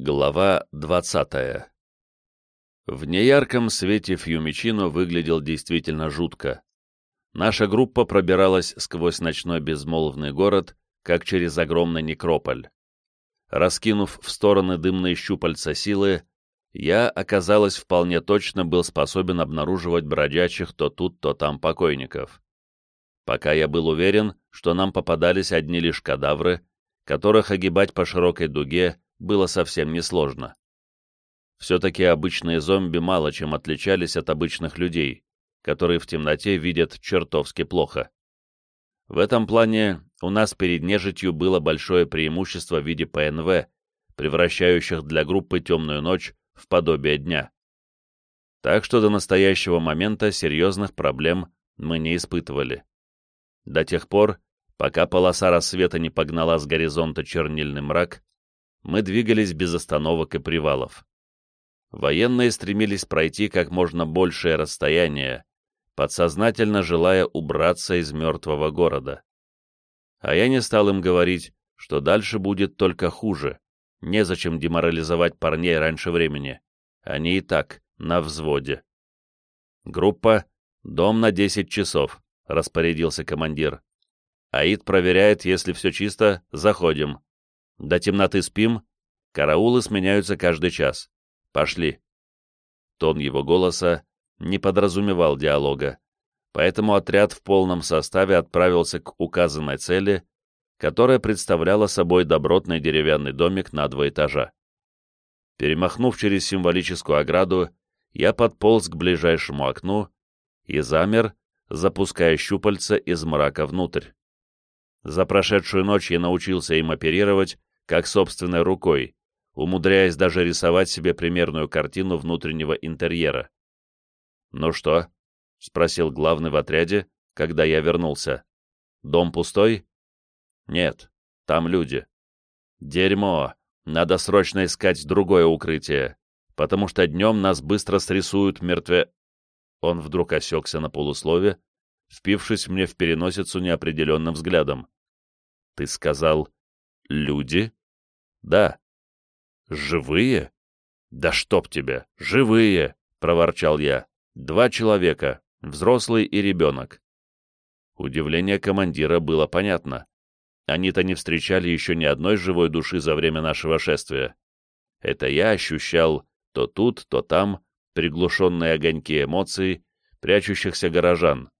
Глава 20 В неярком свете Фьюмичино выглядел действительно жутко. Наша группа пробиралась сквозь ночной безмолвный город, как через огромный некрополь. Раскинув в стороны дымные щупальца силы, я, оказалось, вполне точно был способен обнаруживать бродячих то тут, то там покойников. Пока я был уверен, что нам попадались одни лишь кадавры, которых огибать по широкой дуге было совсем несложно. Все-таки обычные зомби мало чем отличались от обычных людей, которые в темноте видят чертовски плохо. В этом плане у нас перед нежитью было большое преимущество в виде ПНВ, превращающих для группы темную ночь в подобие дня. Так что до настоящего момента серьезных проблем мы не испытывали. До тех пор, пока полоса рассвета не погнала с горизонта чернильный мрак, мы двигались без остановок и привалов. Военные стремились пройти как можно большее расстояние, подсознательно желая убраться из мертвого города. А я не стал им говорить, что дальше будет только хуже, незачем деморализовать парней раньше времени, они и так на взводе. Группа «Дом на 10 часов», — распорядился командир. Аид проверяет, если все чисто, заходим. До темноты спим, караулы сменяются каждый час. Пошли. Тон его голоса не подразумевал диалога, поэтому отряд в полном составе отправился к указанной цели, которая представляла собой добротный деревянный домик на два этажа. Перемахнув через символическую ограду, я подполз к ближайшему окну и замер, запуская щупальца из мрака внутрь. За прошедшую ночь я научился им оперировать как собственной рукой, умудряясь даже рисовать себе примерную картину внутреннего интерьера. «Ну что?» — спросил главный в отряде, когда я вернулся. «Дом пустой?» «Нет, там люди». «Дерьмо! Надо срочно искать другое укрытие, потому что днем нас быстро срисуют мертве...» Он вдруг осекся на полуслове, впившись мне в переносицу неопределенным взглядом. «Ты сказал, люди?» «Да». «Живые?» «Да чтоб тебя! Живые!» — проворчал я. «Два человека, взрослый и ребенок». Удивление командира было понятно. Они-то не встречали еще ни одной живой души за время нашего шествия. Это я ощущал то тут, то там приглушенные огоньки эмоций, прячущихся горожан.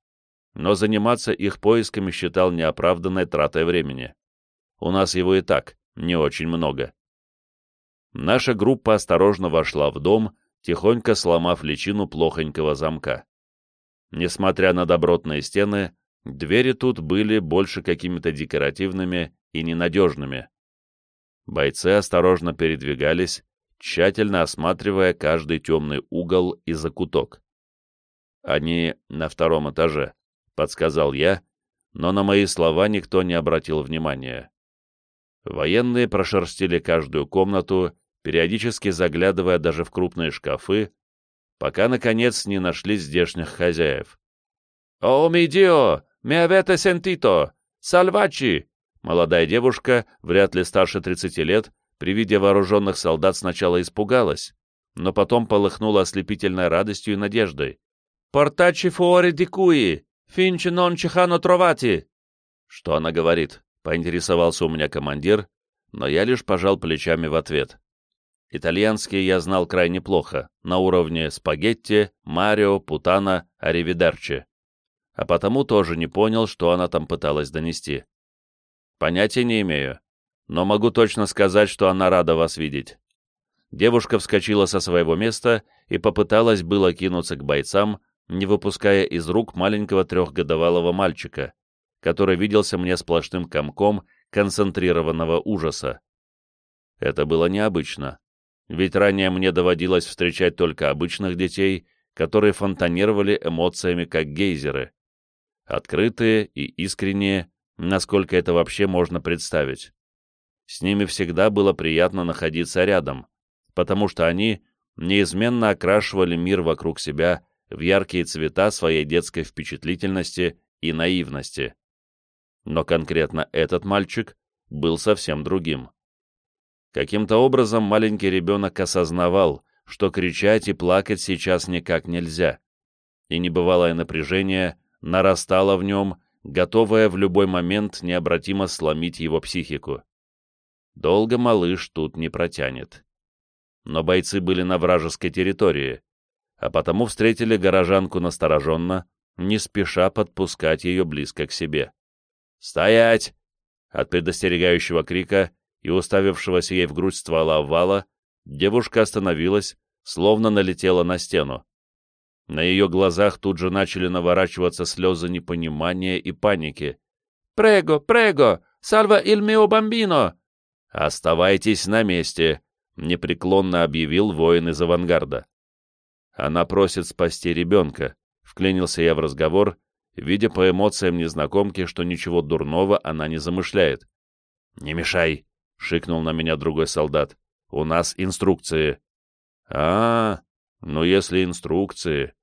Но заниматься их поисками считал неоправданной тратой времени. У нас его и так не очень много. Наша группа осторожно вошла в дом, тихонько сломав личину плохонького замка. Несмотря на добротные стены, двери тут были больше какими-то декоративными и ненадежными. Бойцы осторожно передвигались, тщательно осматривая каждый темный угол и закуток. «Они на втором этаже», — подсказал я, но на мои слова никто не обратил внимания. Военные прошерстили каждую комнату, периодически заглядывая даже в крупные шкафы, пока, наконец, не нашли здешних хозяев. «О, ми дио! Avete sentito! Сальвачи!» Молодая девушка, вряд ли старше 30 лет, при виде вооруженных солдат сначала испугалась, но потом полыхнула ослепительной радостью и надеждой. «Портачи фуори дикуи! Финчи нон чихано тровати!» Что она говорит? Поинтересовался у меня командир, но я лишь пожал плечами в ответ. Итальянский я знал крайне плохо, на уровне спагетти, марио, путана, аривидерчи. А потому тоже не понял, что она там пыталась донести. Понятия не имею, но могу точно сказать, что она рада вас видеть. Девушка вскочила со своего места и попыталась было кинуться к бойцам, не выпуская из рук маленького трехгодовалого мальчика, который виделся мне сплошным комком концентрированного ужаса. Это было необычно, ведь ранее мне доводилось встречать только обычных детей, которые фонтанировали эмоциями как гейзеры. Открытые и искренние, насколько это вообще можно представить. С ними всегда было приятно находиться рядом, потому что они неизменно окрашивали мир вокруг себя в яркие цвета своей детской впечатлительности и наивности. Но конкретно этот мальчик был совсем другим. Каким-то образом маленький ребенок осознавал, что кричать и плакать сейчас никак нельзя, и небывалое напряжение нарастало в нем, готовое в любой момент необратимо сломить его психику. Долго малыш тут не протянет. Но бойцы были на вражеской территории, а потому встретили горожанку настороженно, не спеша подпускать ее близко к себе. «Стоять!» От предостерегающего крика и уставившегося ей в грудь ствола вала, девушка остановилась, словно налетела на стену. На ее глазах тут же начали наворачиваться слезы непонимания и паники. «Прего, прего! Сальва il mio bambino!» «Оставайтесь на месте!» — непреклонно объявил воин из авангарда. «Она просит спасти ребенка», — вклинился я в разговор, видя по эмоциям незнакомки, что ничего дурного она не замышляет. «Не мешай!» — шикнул на меня другой солдат. «У нас инструкции». «А, ну если инструкции...»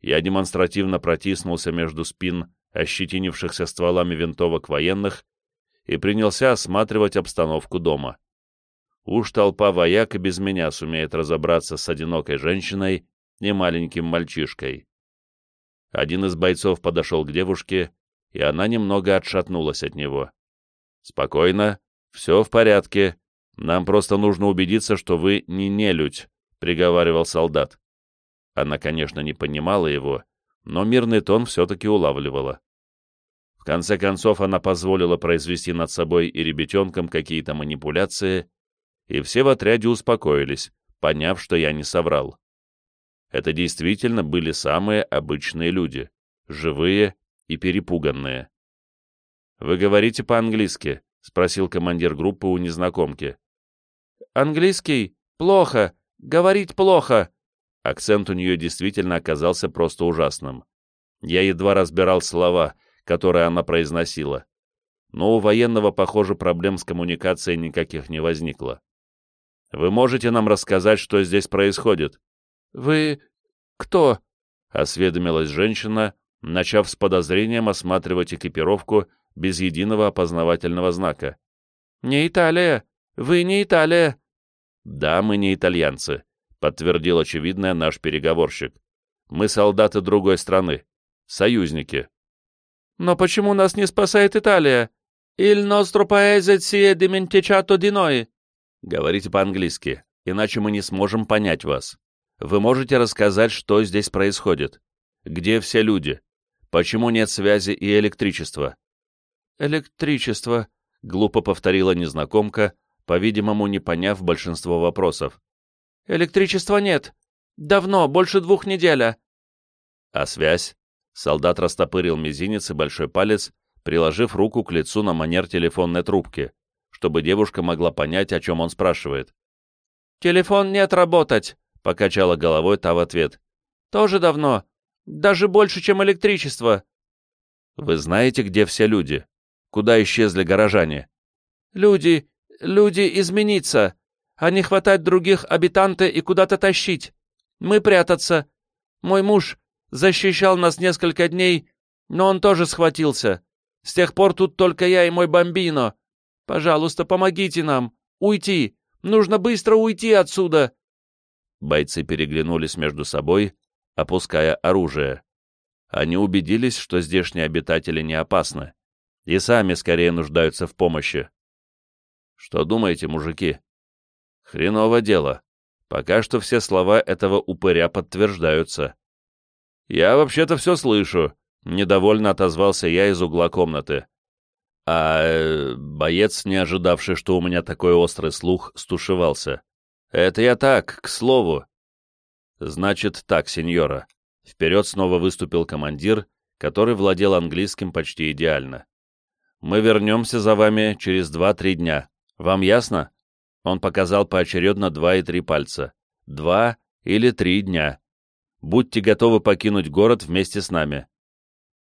Я демонстративно протиснулся между спин ощетинившихся стволами винтовок военных и принялся осматривать обстановку дома. Уж толпа вояк и без меня сумеет разобраться с одинокой женщиной и маленьким мальчишкой. Один из бойцов подошел к девушке, и она немного отшатнулась от него. «Спокойно, все в порядке, нам просто нужно убедиться, что вы не нелюдь», — приговаривал солдат. Она, конечно, не понимала его, но мирный тон все-таки улавливала. В конце концов, она позволила произвести над собой и ребятенком какие-то манипуляции, и все в отряде успокоились, поняв, что я не соврал. Это действительно были самые обычные люди, живые и перепуганные. «Вы говорите по-английски?» — спросил командир группы у незнакомки. «Английский? Плохо. Говорить плохо». Акцент у нее действительно оказался просто ужасным. Я едва разбирал слова, которые она произносила. Но у военного, похоже, проблем с коммуникацией никаких не возникло. «Вы можете нам рассказать, что здесь происходит?» «Вы... кто?» — осведомилась женщина, начав с подозрением осматривать экипировку без единого опознавательного знака. «Не Италия! Вы не Италия!» «Да, мы не итальянцы», — подтвердил очевидное наш переговорщик. «Мы солдаты другой страны, союзники». «Но почему нас не спасает Италия? Paese si è dimenticato di noi». Говорите по-английски, иначе мы не сможем понять вас. Вы можете рассказать, что здесь происходит? Где все люди? Почему нет связи и электричества? Электричество, глупо повторила незнакомка, по-видимому, не поняв большинство вопросов. Электричества нет. Давно, больше двух недель. А связь? Солдат растопырил мизинец и большой палец, приложив руку к лицу на манер телефонной трубки чтобы девушка могла понять, о чем он спрашивает. «Телефон нет работать», — покачала головой та в ответ. «Тоже давно. Даже больше, чем электричество». «Вы знаете, где все люди? Куда исчезли горожане?» «Люди... люди измениться, а не хватать других обитанты и куда-то тащить. Мы прятаться. Мой муж защищал нас несколько дней, но он тоже схватился. С тех пор тут только я и мой бомбино. Пожалуйста, помогите нам! Уйти! Нужно быстро уйти отсюда!» Бойцы переглянулись между собой, опуская оружие. Они убедились, что здешние обитатели не опасны, и сами скорее нуждаются в помощи. Что думаете, мужики? Хреново дело. Пока что все слова этого упыря подтверждаются. Я вообще-то все слышу, недовольно отозвался я из угла комнаты. А э, боец, не ожидавший, что у меня такой острый слух, стушевался. «Это я так, к слову». «Значит так, сеньора». Вперед снова выступил командир, который владел английским почти идеально. «Мы вернемся за вами через два-три дня. Вам ясно?» Он показал поочередно два и три пальца. «Два или три дня. Будьте готовы покинуть город вместе с нами.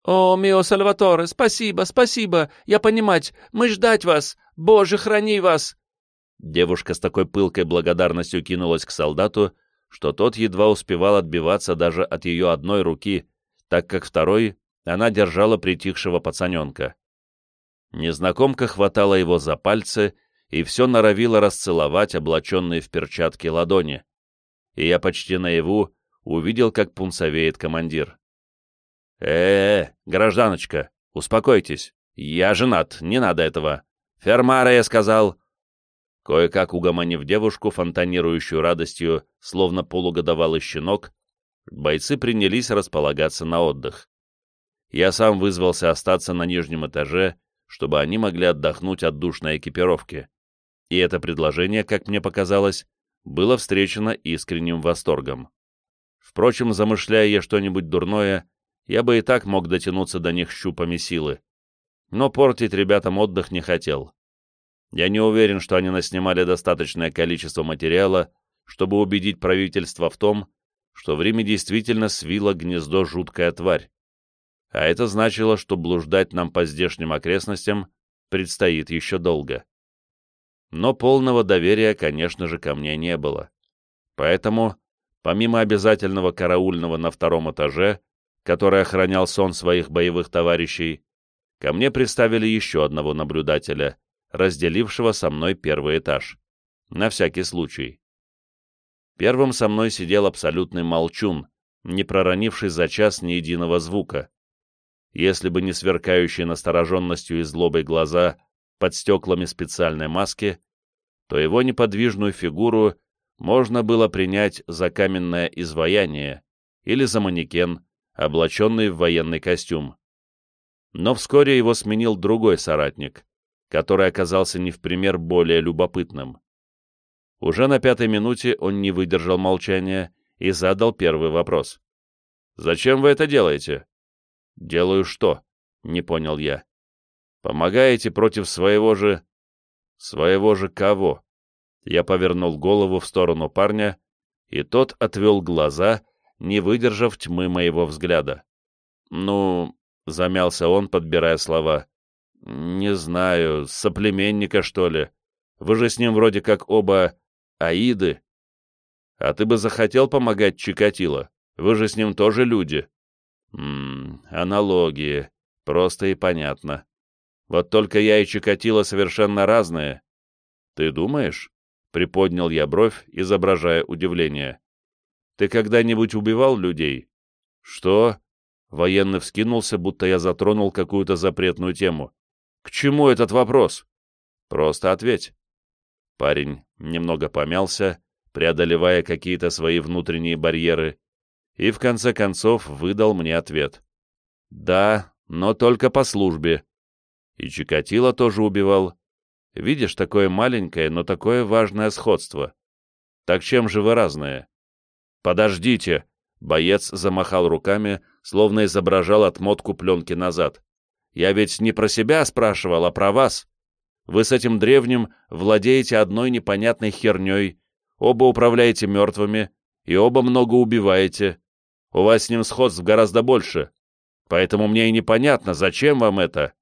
«О, мио Сальваторе, спасибо, спасибо! Я понимать, мы ждать вас! Боже, храни вас!» Девушка с такой пылкой благодарностью кинулась к солдату, что тот едва успевал отбиваться даже от ее одной руки, так как второй она держала притихшего пацаненка. Незнакомка хватала его за пальцы и все норовило расцеловать облаченные в перчатки ладони. И я почти наяву увидел, как пунцовеет командир. э, -э гражданочка, успокойтесь. Я женат, не надо этого. Фермара, я сказал. Кое-как угомонив девушку, фонтанирующую радостью, словно полугодовалый щенок, бойцы принялись располагаться на отдых. Я сам вызвался остаться на нижнем этаже, чтобы они могли отдохнуть от душной экипировки. И это предложение, как мне показалось, было встречено искренним восторгом. Впрочем, замышляя я что-нибудь дурное, я бы и так мог дотянуться до них щупами силы. Но портить ребятам отдых не хотел. Я не уверен, что они наснимали достаточное количество материала, чтобы убедить правительство в том, что в Риме действительно свила гнездо жуткая тварь. А это значило, что блуждать нам по здешним окрестностям предстоит еще долго. Но полного доверия, конечно же, ко мне не было. Поэтому, помимо обязательного караульного на втором этаже, который охранял сон своих боевых товарищей, ко мне приставили еще одного наблюдателя, разделившего со мной первый этаж. На всякий случай. Первым со мной сидел абсолютный молчун, не проронивший за час ни единого звука. Если бы не сверкающие настороженностью и злобой глаза под стеклами специальной маски, то его неподвижную фигуру можно было принять за каменное изваяние или за манекен, облаченный в военный костюм. Но вскоре его сменил другой соратник, который оказался не в пример более любопытным. Уже на пятой минуте он не выдержал молчания и задал первый вопрос. «Зачем вы это делаете?» «Делаю что?» — не понял я. «Помогаете против своего же...» «Своего же кого?» Я повернул голову в сторону парня, и тот отвел глаза, не выдержав тьмы моего взгляда. «Ну...» — замялся он, подбирая слова. «Не знаю, соплеменника, что ли? Вы же с ним вроде как оба Аиды. А ты бы захотел помогать Чикатило? Вы же с ним тоже люди». Ммм, аналогии. Просто и понятно. Вот только я и Чикатило совершенно разные. Ты думаешь? Приподнял я бровь, изображая удивление. Ты когда-нибудь убивал людей? Что? Военный вскинулся, будто я затронул какую-то запретную тему. К чему этот вопрос? Просто ответь. Парень немного помялся, преодолевая какие-то свои внутренние барьеры, и в конце концов выдал мне ответ. «Да, но только по службе». И Чикатило тоже убивал. Видишь, такое маленькое, но такое важное сходство. Так чем же вы разные? «Подождите!» — боец замахал руками, словно изображал отмотку пленки назад. «Я ведь не про себя спрашивал, а про вас. Вы с этим древним владеете одной непонятной херней, оба управляете мертвыми и оба много убиваете. У вас с ним сходств гораздо больше. Поэтому мне и непонятно, зачем вам это.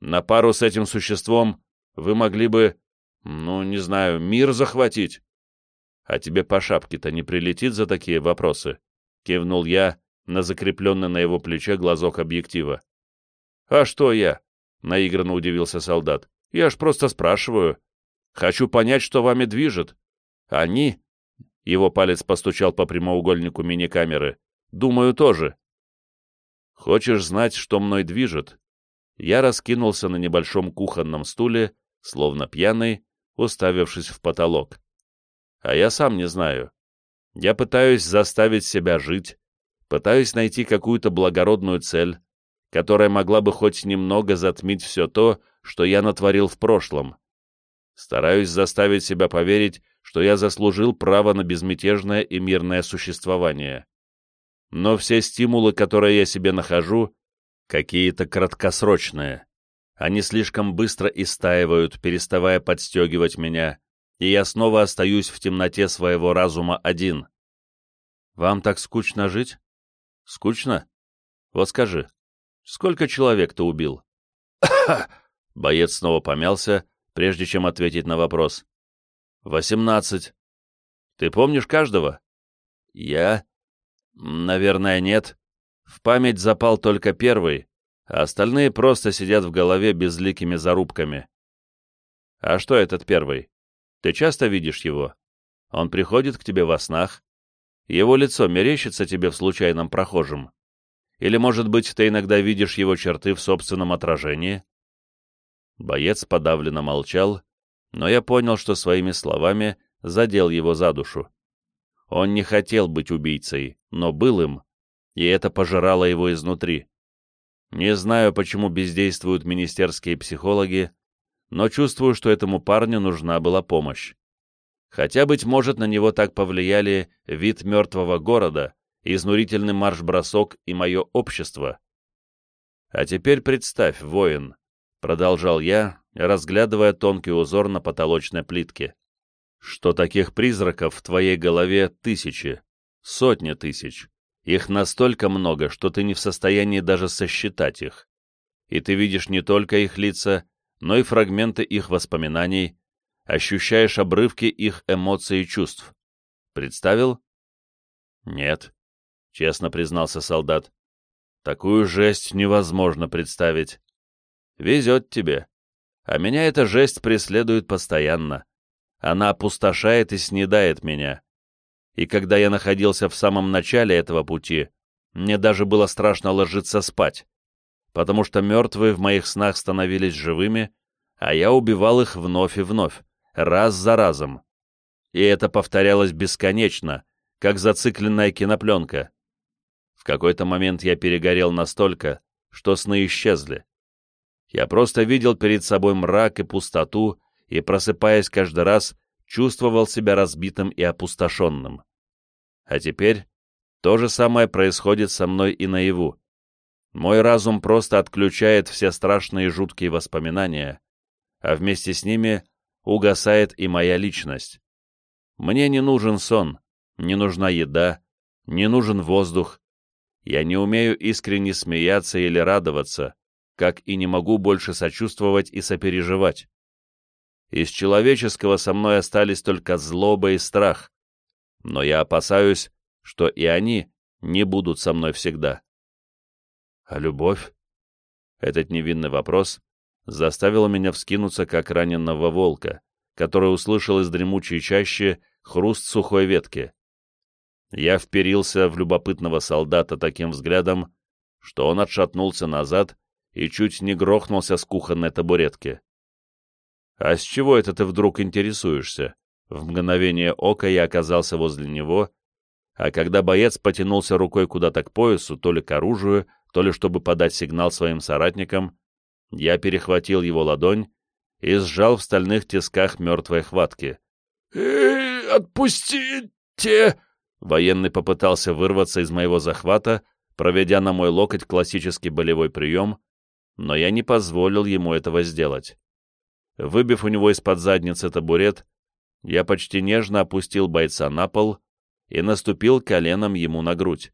На пару с этим существом вы могли бы, ну, не знаю, мир захватить. А тебе по шапке-то не прилетит за такие вопросы? Кивнул я на закрепленный на его плече глазок объектива. А что я? Наигранно удивился солдат. Я ж просто спрашиваю. Хочу понять, что вами движет. Они... Его палец постучал по прямоугольнику мини-камеры. Думаю, тоже. Хочешь знать, что мной движет? Я раскинулся на небольшом кухонном стуле, словно пьяный, уставившись в потолок. А я сам не знаю. Я пытаюсь заставить себя жить, пытаюсь найти какую-то благородную цель, которая могла бы хоть немного затмить все то, что я натворил в прошлом. Стараюсь заставить себя поверить, что я заслужил право на безмятежное и мирное существование но все стимулы, которые я себе нахожу, какие-то краткосрочные. Они слишком быстро истаивают, переставая подстегивать меня, и я снова остаюсь в темноте своего разума один. Вам так скучно жить? Скучно? Вот скажи, сколько человек ты убил? Боец снова помялся, прежде чем ответить на вопрос. «Восемнадцать. Ты помнишь каждого?» «Я?» Наверное, нет. В память запал только первый, а остальные просто сидят в голове безликими зарубками. А что этот первый? Ты часто видишь его? Он приходит к тебе во снах? Его лицо мерещится тебе в случайном прохожем? Или, может быть, ты иногда видишь его черты в собственном отражении?» Боец подавленно молчал, но я понял, что своими словами задел его за душу. Он не хотел быть убийцей, но был им, и это пожирало его изнутри. Не знаю, почему бездействуют министерские психологи, но чувствую, что этому парню нужна была помощь. Хотя, быть может, на него так повлияли вид мертвого города, изнурительный марш-бросок и мое общество. А теперь представь, воин, — продолжал я, разглядывая тонкий узор на потолочной плитке, что таких призраков в твоей голове тысячи, сотни тысяч. Их настолько много, что ты не в состоянии даже сосчитать их. И ты видишь не только их лица, но и фрагменты их воспоминаний, ощущаешь обрывки их эмоций и чувств. Представил? Нет, честно признался солдат. Такую жесть невозможно представить. Везет тебе. А меня эта жесть преследует постоянно. Она опустошает и снедает меня. И когда я находился в самом начале этого пути, мне даже было страшно ложиться спать, потому что мертвые в моих снах становились живыми, а я убивал их вновь и вновь, раз за разом. И это повторялось бесконечно, как зацикленная кинопленка. В какой-то момент я перегорел настолько, что сны исчезли. Я просто видел перед собой мрак и пустоту, и, просыпаясь каждый раз, чувствовал себя разбитым и опустошенным. А теперь то же самое происходит со мной и наяву. Мой разум просто отключает все страшные и жуткие воспоминания, а вместе с ними угасает и моя личность. Мне не нужен сон, не нужна еда, не нужен воздух. Я не умею искренне смеяться или радоваться, как и не могу больше сочувствовать и сопереживать. Из человеческого со мной остались только злоба и страх, но я опасаюсь, что и они не будут со мной всегда. А любовь? Этот невинный вопрос заставил меня вскинуться, как раненого волка, который услышал из дремучей чащи хруст сухой ветки. Я вперился в любопытного солдата таким взглядом, что он отшатнулся назад и чуть не грохнулся с кухонной табуретки. «А с чего это ты вдруг интересуешься?» В мгновение ока я оказался возле него, а когда боец потянулся рукой куда-то к поясу, то ли к оружию, то ли чтобы подать сигнал своим соратникам, я перехватил его ладонь и сжал в стальных тисках мертвой хватки. «Эй, отпустите!» Военный попытался вырваться из моего захвата, проведя на мой локоть классический болевой прием, но я не позволил ему этого сделать. Выбив у него из-под задницы табурет, я почти нежно опустил бойца на пол и наступил коленом ему на грудь.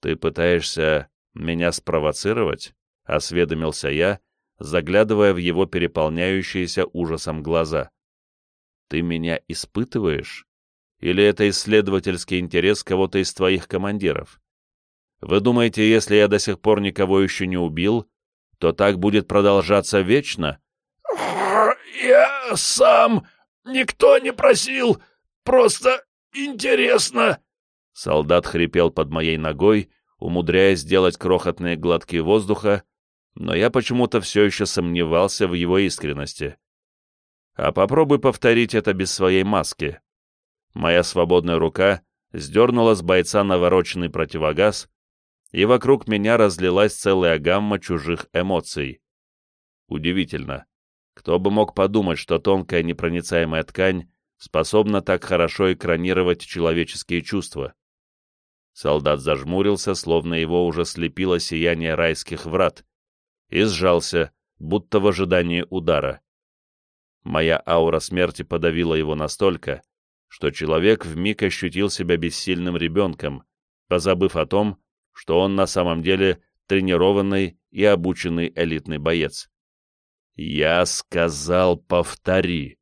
«Ты пытаешься меня спровоцировать?» — осведомился я, заглядывая в его переполняющиеся ужасом глаза. «Ты меня испытываешь? Или это исследовательский интерес кого-то из твоих командиров? Вы думаете, если я до сих пор никого еще не убил, то так будет продолжаться вечно?» «Я сам! Никто не просил! Просто интересно!» Солдат хрипел под моей ногой, умудряясь сделать крохотные глотки воздуха, но я почему-то все еще сомневался в его искренности. А попробуй повторить это без своей маски. Моя свободная рука сдернула с бойца навороченный противогаз, и вокруг меня разлилась целая гамма чужих эмоций. Удивительно. Кто бы мог подумать, что тонкая непроницаемая ткань способна так хорошо экранировать человеческие чувства? Солдат зажмурился, словно его уже слепило сияние райских врат, и сжался, будто в ожидании удара. Моя аура смерти подавила его настолько, что человек вмиг ощутил себя бессильным ребенком, позабыв о том, что он на самом деле тренированный и обученный элитный боец. «Я сказал, повтори!»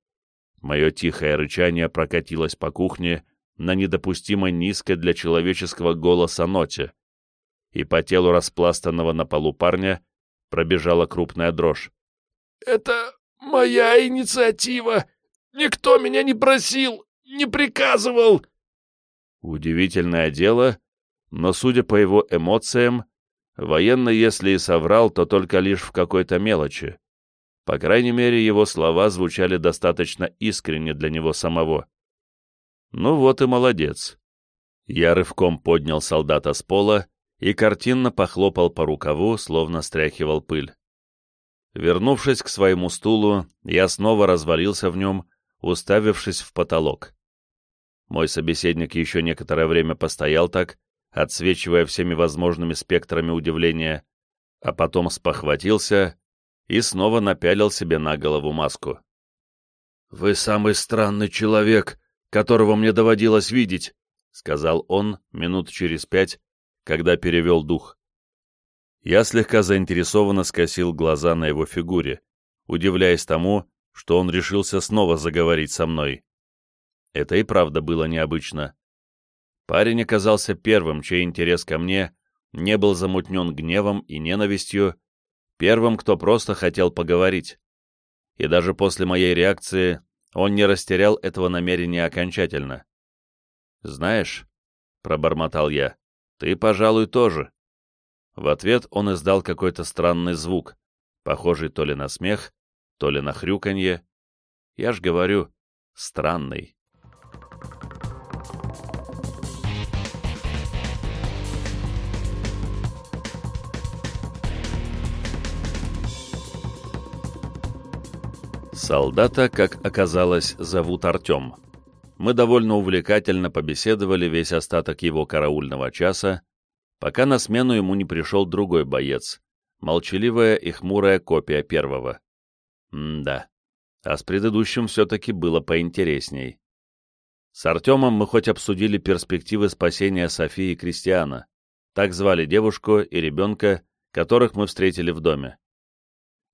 Мое тихое рычание прокатилось по кухне на недопустимо низкой для человеческого голоса ноте, и по телу распластанного на полу парня пробежала крупная дрожь. «Это моя инициатива! Никто меня не просил, не приказывал!» Удивительное дело, но, судя по его эмоциям, военный, если и соврал, то только лишь в какой-то мелочи. По крайней мере, его слова звучали достаточно искренне для него самого. Ну вот и молодец. Я рывком поднял солдата с пола и картинно похлопал по рукаву, словно стряхивал пыль. Вернувшись к своему стулу, я снова развалился в нем, уставившись в потолок. Мой собеседник еще некоторое время постоял так, отсвечивая всеми возможными спектрами удивления, а потом спохватился и снова напялил себе на голову маску. «Вы самый странный человек, которого мне доводилось видеть», — сказал он минут через пять, когда перевел дух. Я слегка заинтересованно скосил глаза на его фигуре, удивляясь тому, что он решился снова заговорить со мной. Это и правда было необычно. Парень оказался первым, чей интерес ко мне не был замутнен гневом и ненавистью, первым, кто просто хотел поговорить. И даже после моей реакции он не растерял этого намерения окончательно. «Знаешь», — пробормотал я, — «ты, пожалуй, тоже». В ответ он издал какой-то странный звук, похожий то ли на смех, то ли на хрюканье. Я ж говорю, странный. Солдата, как оказалось, зовут Артем. Мы довольно увлекательно побеседовали весь остаток его караульного часа, пока на смену ему не пришел другой боец, молчаливая и хмурая копия первого. М-да, а с предыдущим все-таки было поинтересней. С Артемом мы хоть обсудили перспективы спасения Софии и Кристиана, так звали девушку и ребенка, которых мы встретили в доме.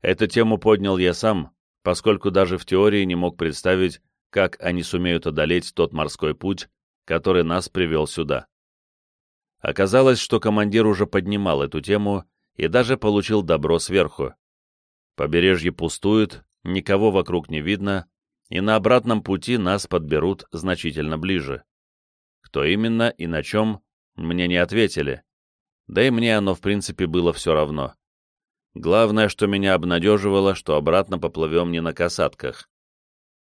Эту тему поднял я сам, поскольку даже в теории не мог представить, как они сумеют одолеть тот морской путь, который нас привел сюда. Оказалось, что командир уже поднимал эту тему и даже получил добро сверху. Побережье пустует, никого вокруг не видно, и на обратном пути нас подберут значительно ближе. Кто именно и на чем, мне не ответили. Да и мне оно, в принципе, было все равно. Главное, что меня обнадеживало, что обратно поплывем не на касатках.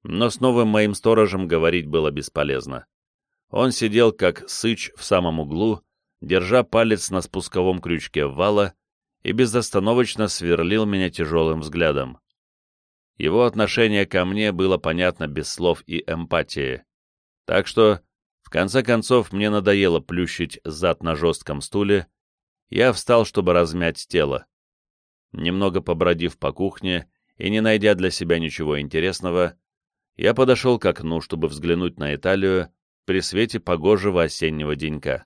Но с новым моим сторожем говорить было бесполезно. Он сидел как сыч в самом углу, держа палец на спусковом крючке вала и безостановочно сверлил меня тяжелым взглядом. Его отношение ко мне было понятно без слов и эмпатии. Так что, в конце концов, мне надоело плющить зад на жестком стуле, я встал, чтобы размять тело. Немного побродив по кухне и не найдя для себя ничего интересного, я подошел к окну, чтобы взглянуть на Италию при свете погожего осеннего денька.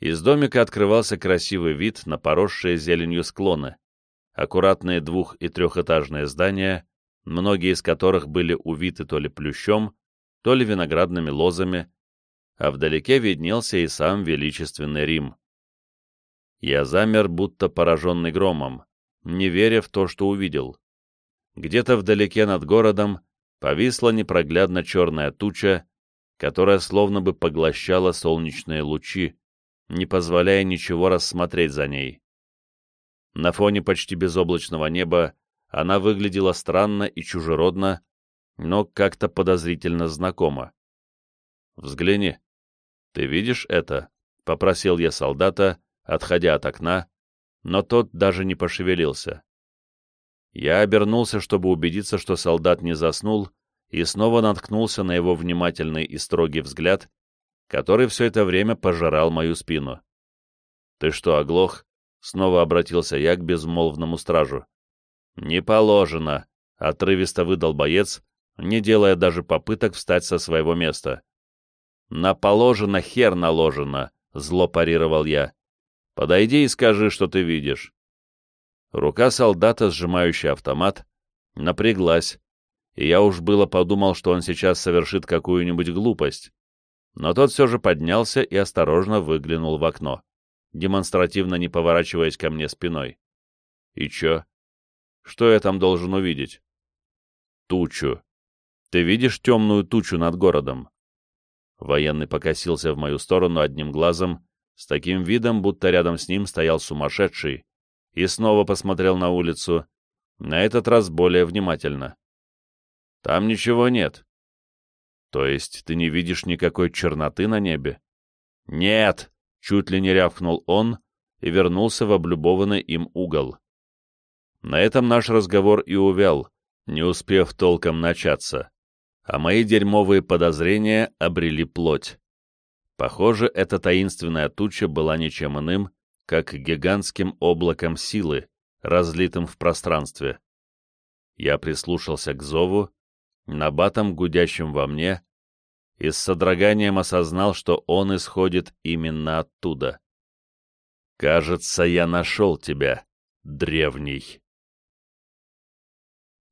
Из домика открывался красивый вид на поросшие зеленью склоны, аккуратные двух- и трехэтажные здания, многие из которых были увиты то ли плющом, то ли виноградными лозами, а вдалеке виднелся и сам величественный Рим. Я замер, будто пораженный громом, не веря в то, что увидел. Где-то вдалеке над городом повисла непроглядно черная туча, которая словно бы поглощала солнечные лучи, не позволяя ничего рассмотреть за ней. На фоне почти безоблачного неба она выглядела странно и чужеродно, но как-то подозрительно знакомо. «Взгляни. Ты видишь это?» — попросил я солдата, отходя от окна, но тот даже не пошевелился. Я обернулся, чтобы убедиться, что солдат не заснул, и снова наткнулся на его внимательный и строгий взгляд, который все это время пожирал мою спину. «Ты что, оглох?» — снова обратился я к безмолвному стражу. «Не положено», — отрывисто выдал боец, не делая даже попыток встать со своего места. «На положено хер наложено», — зло парировал я. Подойди и скажи, что ты видишь». Рука солдата, сжимающая автомат, напряглась, и я уж было подумал, что он сейчас совершит какую-нибудь глупость. Но тот все же поднялся и осторожно выглянул в окно, демонстративно не поворачиваясь ко мне спиной. И чё? Что я там должен увидеть? Тучу. Ты видишь темную тучу над городом? Военный покосился в мою сторону одним глазом, с таким видом, будто рядом с ним стоял сумасшедший, и снова посмотрел на улицу, на этот раз более внимательно. «Там ничего нет». «То есть ты не видишь никакой черноты на небе?» «Нет!» — чуть ли не рявкнул он и вернулся в облюбованный им угол. На этом наш разговор и увял, не успев толком начаться, а мои дерьмовые подозрения обрели плоть. Похоже, эта таинственная туча была ничем иным, как гигантским облаком силы, разлитым в пространстве. Я прислушался к зову, набатом гудящим во мне, и с содроганием осознал, что он исходит именно оттуда. «Кажется, я нашел тебя, древний».